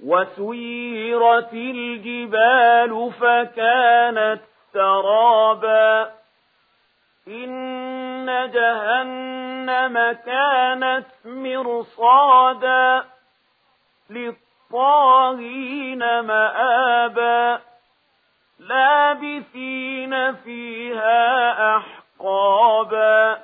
وسيرت الجبال فكانت ترابا إن جهنم كانت مرصادا للطاغين مآبا لابثين فيها أحقابا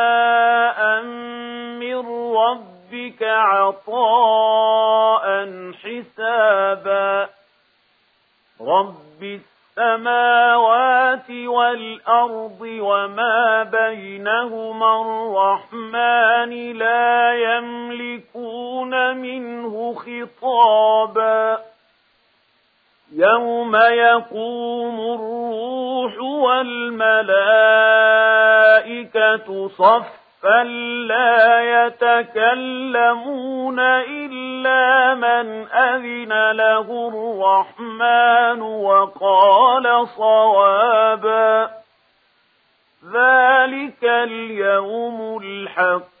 يَسْتَنبِطُونَ مِنْهُ خِطَابًا يَوْمَ يَقُومُ الرُّوحُ وَالْمَلَائِكَةُ صَفًّا لَّا يَتَكَلَّمُونَ إِلَّا مَنْ أَذِنَ لَهُ الرَّحْمَنُ وَقَالَ صَوَابًا ذَلِكَ الْيَوْمُ الْحَقُّ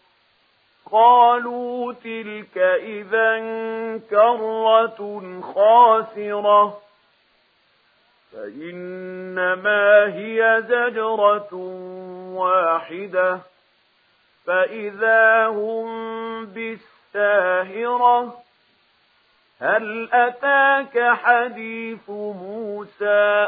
قالوا تلك إذا كرة خاسرة. فإنما هي زجرة واحدة. فإذا هم بالساهرة. هل أتاك حديث موسى؟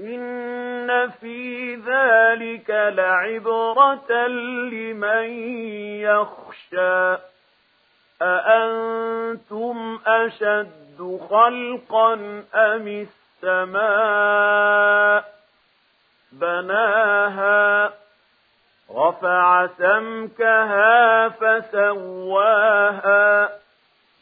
إن في ذلك لعبرة لمن يخشى أأنتم أشد خلقا أم السماء بناها رفع سمكها فسواها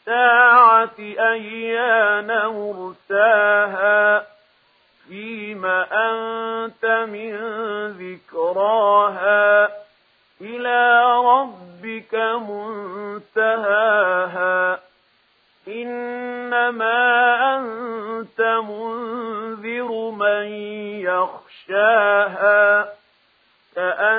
السَّاعَةِ أَيَّانَ مُرْسَاهَا فيما أَنْتَ مِنْ ذِكْرَاهَا إِلَى رَبِّكَ مُنْتَهَاهَا إِنَّمَا أَنْتَ مُنْذِرُ مَنْ يَخْشَاهَا